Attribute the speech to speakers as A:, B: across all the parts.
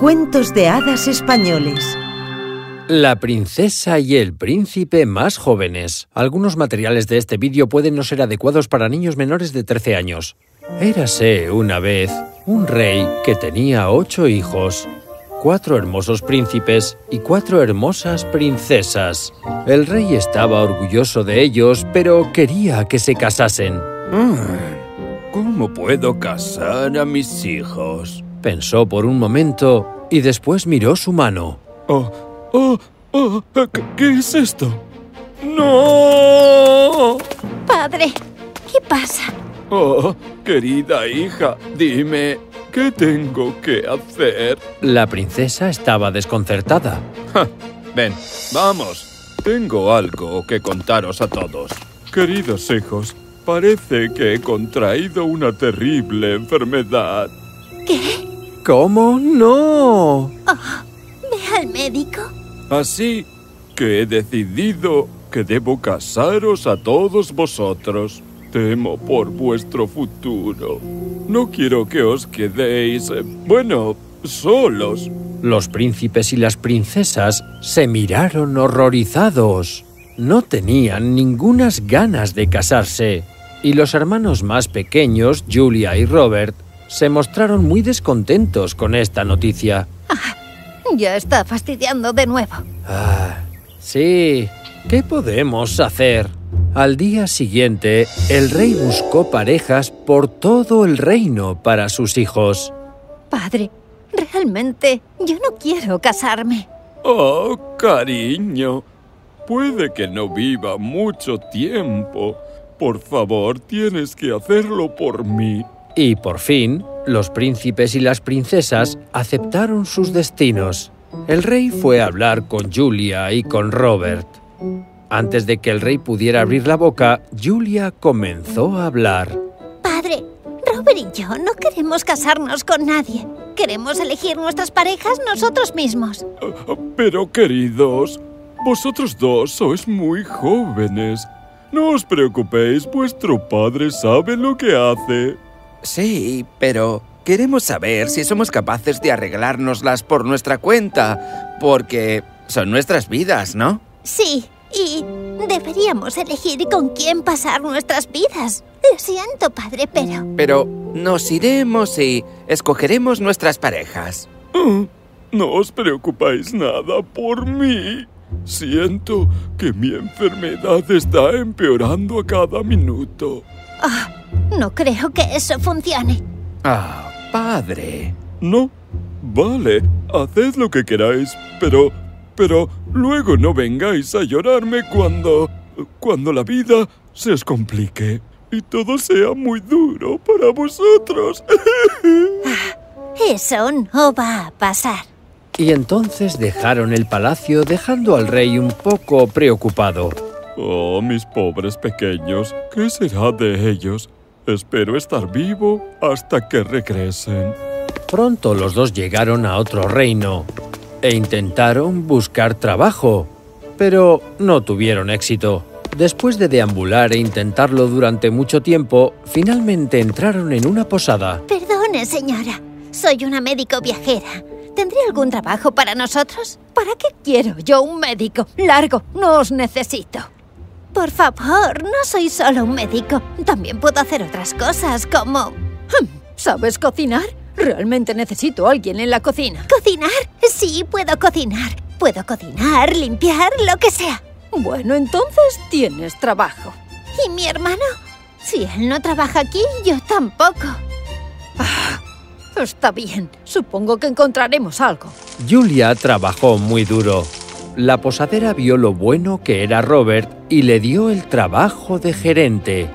A: Cuentos de hadas españoles.
B: La princesa y el príncipe más jóvenes. Algunos materiales de este vídeo pueden no ser adecuados para niños menores de 13 años. Érase una vez un rey que tenía ocho hijos, cuatro hermosos príncipes y cuatro hermosas princesas. El rey estaba orgulloso de ellos, pero quería que se casasen.
C: ¿Cómo puedo casar a mis hijos?
B: Pensó por un momento y después miró su mano.
C: Oh, oh, oh, ¿qué- ¿qué es esto? ¡No!
D: Padre, ¿qué pasa?
C: Oh, querida hija, dime, ¿qué tengo que hacer?
B: La princesa estaba desconcertada.
C: Ja, ven, vamos. Tengo algo que contaros a todos. Queridos hijos, parece que he contraído una terrible enfermedad.
D: ¿Qué?
B: ¿Cómo no?
D: ¿Ve al médico?
C: Así que he decidido que debo casaros a todos vosotros. Temo por vuestro futuro. No quiero que os quedéis, eh, bueno, solos.
B: Los príncipes y las princesas se miraron horrorizados. No tenían ningunas ganas de casarse. Y los hermanos más pequeños, Julia y Robert, se mostraron muy descontentos con esta noticia.
D: Ya está fastidiando de nuevo.
B: Ah, sí. ¿Qué podemos hacer? Al día siguiente, el rey buscó parejas por todo el reino para sus hijos.
D: Padre, realmente yo no quiero casarme.
C: Oh, cariño. Puede que no viva mucho tiempo. Por favor, tienes que hacerlo por mí.
B: Y por fin, los príncipes y las princesas aceptaron sus destinos. El rey fue a hablar con Julia y con Robert. Antes de que el rey pudiera abrir la boca, Julia comenzó a hablar.
D: Padre, Robert y yo no queremos casarnos con nadie. Queremos elegir nuestras parejas nosotros mismos.
C: Pero, queridos, vosotros dos sois muy jóvenes. No os preocupéis, vuestro padre sabe lo que hace.
E: Sí, pero queremos saber si somos capaces de arreglárnoslas por nuestra cuenta, porque son nuestras vidas, ¿no?
D: Sí, y deberíamos elegir con quién pasar nuestras vidas. Lo siento, padre, pero...
E: Pero nos iremos y escogeremos nuestras parejas.
C: Ah, No os preocupáis nada por mí. Siento que mi enfermedad está empeorando a cada minuto.
D: Ah, no creo que eso funcione.
E: Ah, padre.
C: No, vale, haced lo que queráis, pero... pero luego no vengáis a llorarme cuando... cuando la vida se os complique y todo sea muy duro para vosotros.
D: Eso no va a pasar.
B: Y entonces dejaron el palacio dejando al rey un poco preocupado.
C: Oh, mis pobres pequeños, ¿qué será de ellos? Espero estar vivo hasta que regresen.
B: Pronto los dos llegaron a otro reino e intentaron buscar trabajo, pero no tuvieron éxito. Después de deambular e intentarlo durante mucho tiempo, finalmente entraron en una posada.
D: Perdone, señora. Soy una médico viajera. ¿Tendría algún trabajo para nosotros? ¿Para qué quiero yo un médico? Largo, no os necesito. Por favor, no soy solo un médico. También puedo hacer otras cosas, como... Hmm, ¿Sabes cocinar? Realmente necesito a alguien en la cocina. ¿Cocinar? Sí, puedo cocinar. Puedo cocinar, limpiar, lo que sea. Bueno, entonces tienes trabajo. ¿Y mi hermano? Si él no trabaja aquí, yo tampoco. Ah, está bien. Supongo que encontraremos algo.
B: Julia trabajó muy duro. La posadera vio lo bueno que era Robert y le dio el trabajo de gerente.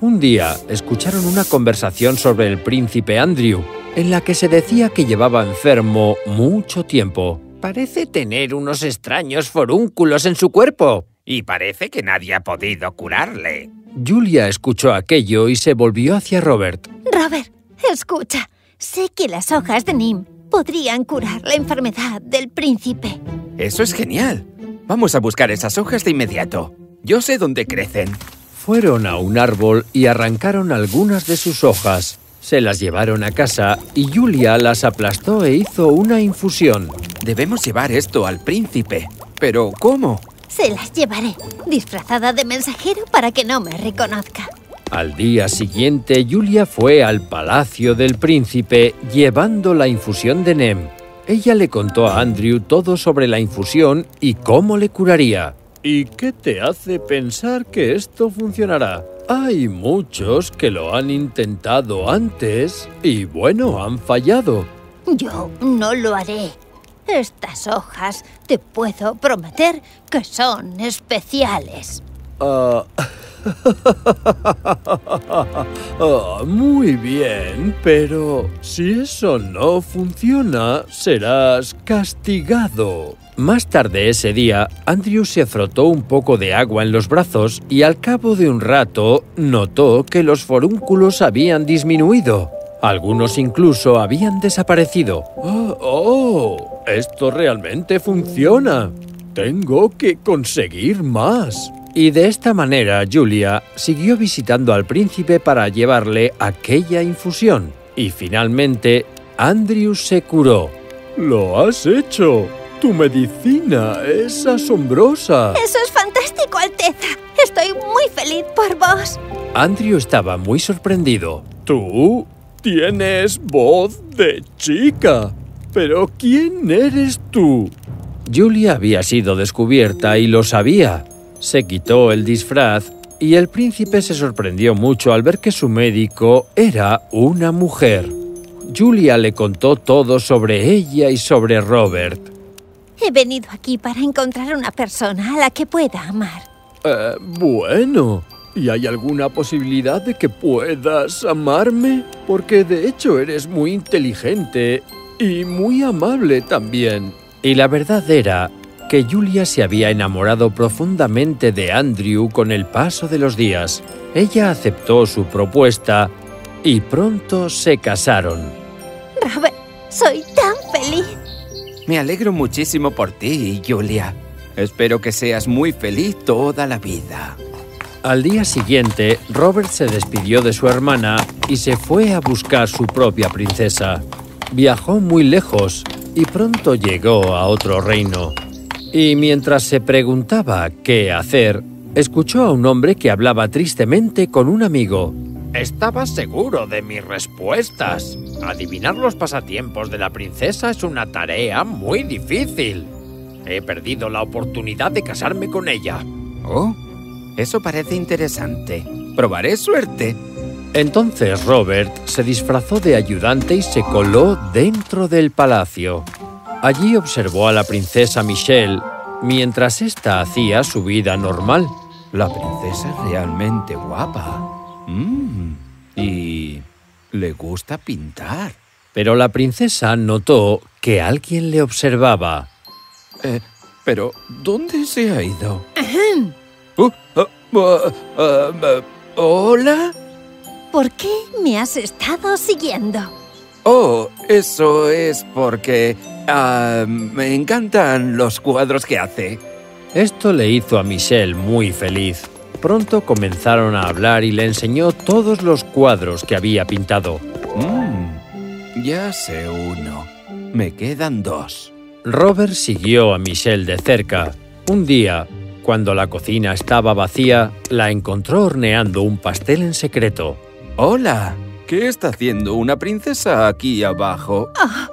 B: Un día escucharon una conversación sobre el príncipe Andrew, en la que se decía que llevaba enfermo mucho tiempo. Parece tener unos extraños forúnculos en su cuerpo.
F: Y parece que nadie ha podido curarle.
B: Julia escuchó aquello y se volvió hacia Robert.
D: Robert, escucha. Sé que las hojas de Nim podrían curar la enfermedad del príncipe.
E: Eso es genial. Vamos a buscar esas hojas de inmediato. Yo sé dónde crecen.
B: Fueron a un árbol y arrancaron algunas de sus hojas. Se las llevaron a casa y Julia las aplastó e hizo una infusión.
E: Debemos llevar esto al príncipe. ¿Pero cómo?
D: Se las llevaré, disfrazada de mensajero para que no me reconozca.
B: Al día siguiente, Julia fue al palacio del príncipe llevando la infusión de Nem. Ella le contó a Andrew todo sobre la infusión y cómo le curaría. ¿Y qué te hace pensar que esto funcionará? Hay muchos que lo han intentado antes y bueno, han fallado.
D: Yo no lo haré. Estas hojas te puedo prometer que son especiales.
B: Ah, Ah, muy bien, pero si eso no funciona, serás castigado. Más tarde ese día, Andrew se frotó un poco de agua en los brazos y al cabo de un rato notó que los forúnculos habían disminuido. Algunos incluso habían desaparecido. ¡Oh! oh esto realmente funciona! Tengo que conseguir más. Y de esta manera Julia siguió visitando al príncipe para llevarle aquella infusión. Y finalmente, Andrew se curó. ¡Lo has hecho! ¡Tu medicina es asombrosa!
D: ¡Eso es fantástico, Alteza! Estoy muy feliz por vos.
B: Andrew estaba muy sorprendido.
C: ¿Tú? Tienes voz de chica. ¿Pero quién eres tú?
B: Julia había sido descubierta y lo sabía. Se quitó el disfraz y el príncipe se sorprendió mucho al ver que su médico era una mujer. Julia le contó todo sobre ella y sobre Robert.
D: He venido aquí para encontrar una persona a la que pueda amar.
C: Eh, bueno, ¿y hay alguna posibilidad de que puedas amarme? Porque de hecho eres muy inteligente y muy amable también.
B: Y la verdad era que Julia se había enamorado profundamente de Andrew con el paso de los días. Ella aceptó su propuesta y pronto se casaron.
D: Robert, soy tan feliz.
E: Me alegro muchísimo por ti, Julia. Espero que seas muy feliz toda la vida.
B: Al día siguiente, Robert se despidió de su hermana y se fue a buscar su propia princesa. Viajó muy lejos y pronto llegó a otro reino. Y mientras se preguntaba qué hacer, escuchó a un hombre que hablaba tristemente con un amigo.
F: Estaba seguro de mis respuestas. Adivinar los pasatiempos de la princesa es una tarea muy difícil. He perdido la oportunidad de casarme con ella.
E: Oh, eso parece interesante. Probaré suerte.
B: Entonces Robert se disfrazó de ayudante y se coló dentro del palacio. Allí observó a la princesa Michelle mientras ésta hacía su vida normal.
E: La princesa es realmente guapa. Mm, y le gusta pintar.
B: Pero la princesa notó que alguien le observaba.
E: Eh, pero, ¿dónde se ha ido? Uh, uh, uh, ¿Hola?
D: ¿Por qué me has estado siguiendo?
E: Oh, eso es porque Ah, me encantan los cuadros que hace.
B: Esto le hizo a Michelle muy feliz. Pronto comenzaron a hablar y le enseñó todos los cuadros que había pintado.
E: Mm, ya sé uno. Me quedan dos.
B: Robert siguió a Michelle de cerca. Un día, cuando la cocina estaba vacía, la encontró horneando un pastel en secreto.
E: ¡Hola! ¿Qué está haciendo una princesa aquí abajo?
D: Ah,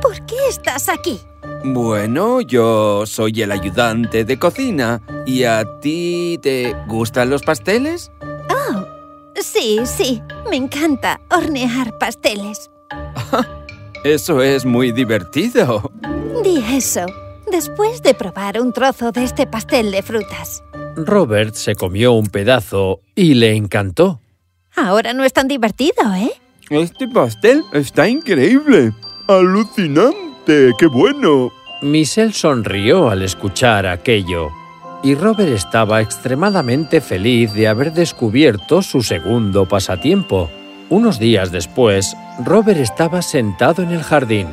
D: ¿Por qué estás aquí?
E: Bueno, yo soy el ayudante de cocina. ¿Y a ti te gustan los pasteles?
D: Oh, sí, sí. Me encanta hornear pasteles.
E: eso es muy divertido.
D: Di eso, después de probar un trozo de este pastel de frutas.
B: Robert se comió un pedazo y le encantó.
D: Ahora no es tan divertido, ¿eh?
C: Este pastel está increíble. ¡Alucinante! ¡Qué bueno!
B: Michelle sonrió al escuchar aquello, y Robert estaba extremadamente feliz de haber descubierto su segundo pasatiempo. Unos días después, Robert estaba sentado en el jardín.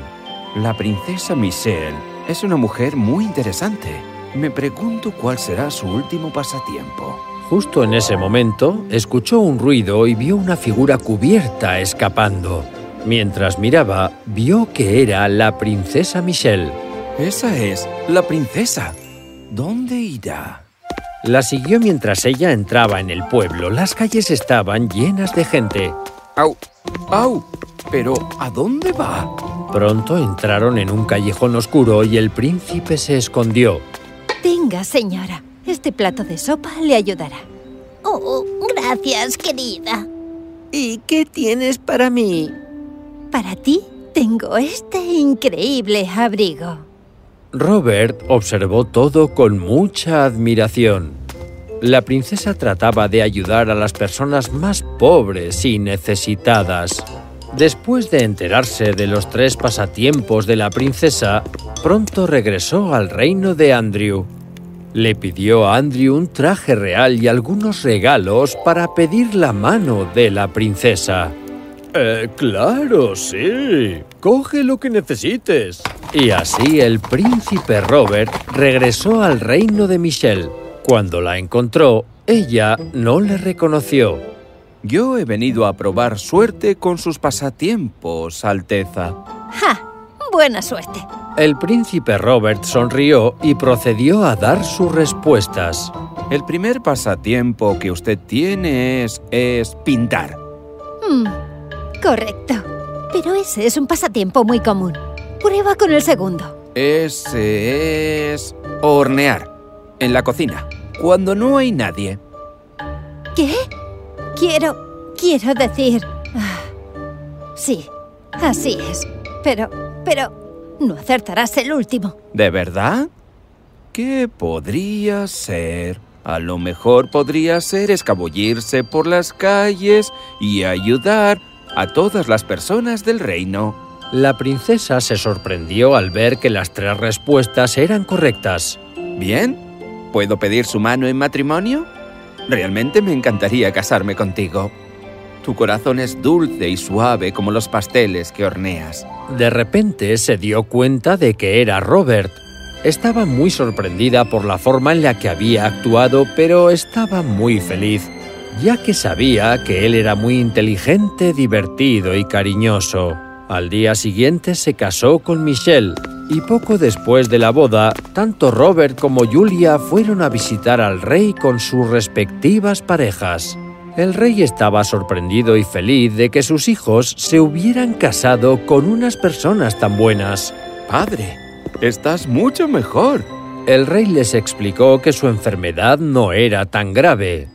E: La princesa Michelle es una mujer muy interesante. Me pregunto cuál será su último pasatiempo.
B: Justo en ese momento, escuchó un ruido y vio una figura cubierta escapando. Mientras miraba, vio que era la princesa Michelle.
E: Esa es la princesa. ¿Dónde irá?
B: La siguió mientras ella entraba en el pueblo. Las calles estaban llenas de gente.
E: ¡Au! ¡Au! ¿Pero a dónde va?
B: Pronto entraron en un callejón oscuro y el príncipe se escondió.
D: Tenga, señora. Este plato de sopa le ayudará.
G: Oh, gracias, querida.
A: ¿Y qué tienes para mí?
D: Para ti tengo este increíble abrigo.
B: Robert observó todo con mucha admiración. La princesa trataba de ayudar a las personas más pobres y necesitadas. Después de enterarse de los tres pasatiempos de la princesa, pronto regresó al reino de Andrew. Le pidió a Andrew un traje real y algunos regalos para pedir la mano de la princesa.
F: Eh, claro, sí. Coge lo que necesites.
B: Y así el príncipe Robert regresó al reino de Michelle. Cuando la encontró, ella no le reconoció.
E: Yo he venido a probar suerte con sus pasatiempos, Alteza.
D: ¡Ja! Buena suerte.
B: El príncipe Robert sonrió y procedió a dar sus respuestas.
E: El primer pasatiempo que usted tiene es, es pintar.
D: Mm, correcto. Pero ese es un pasatiempo muy común. Prueba con el segundo.
E: Ese es hornear en la cocina, cuando no hay nadie.
D: ¿Qué? Quiero... quiero decir... ah, sí, así es. Pero... pero... no acertarás el último.
E: ¿De verdad? ¿Qué podría ser? A lo mejor podría ser escabullirse por las calles y ayudar a todas las personas del reino.
B: La princesa se sorprendió al ver que las tres respuestas eran correctas.
E: ¿Bien? ¿Puedo pedir su mano en matrimonio? Realmente me encantaría casarme contigo. Tu corazón es dulce y suave como los pasteles que horneas.
B: De repente se dio cuenta de que era Robert. Estaba muy sorprendida por la forma en la que había actuado, pero estaba muy feliz, ya que sabía que él era muy inteligente, divertido y cariñoso. Al día siguiente se casó con Michelle y poco después de la boda, tanto Robert como Julia fueron a visitar al rey con sus respectivas parejas. El rey estaba sorprendido y feliz de que sus hijos se hubieran casado con unas personas tan buenas.
E: Padre, estás mucho mejor.
B: El rey les explicó que su enfermedad no era tan grave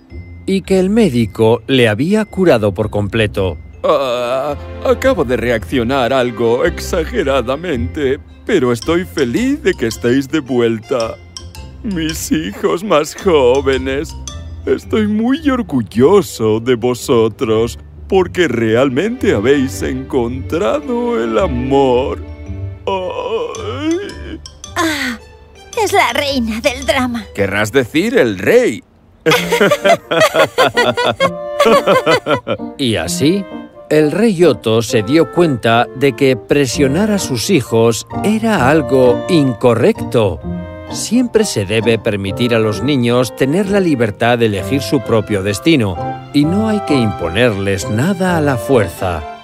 B: y que el médico le había curado por completo.
C: Ah, acabo de reaccionar algo exageradamente, pero estoy feliz de que estéis de vuelta. Mis hijos más jóvenes. Estoy muy orgulloso de vosotros porque realmente habéis encontrado el amor. Ay.
D: ¡Ah! Es la reina del drama.
E: Querrás decir el rey.
B: Y así, el rey Otto se dio cuenta de que presionar a sus hijos era algo incorrecto. Siempre se debe permitir a los niños tener la libertad de elegir su propio destino, y no hay que imponerles nada a la fuerza.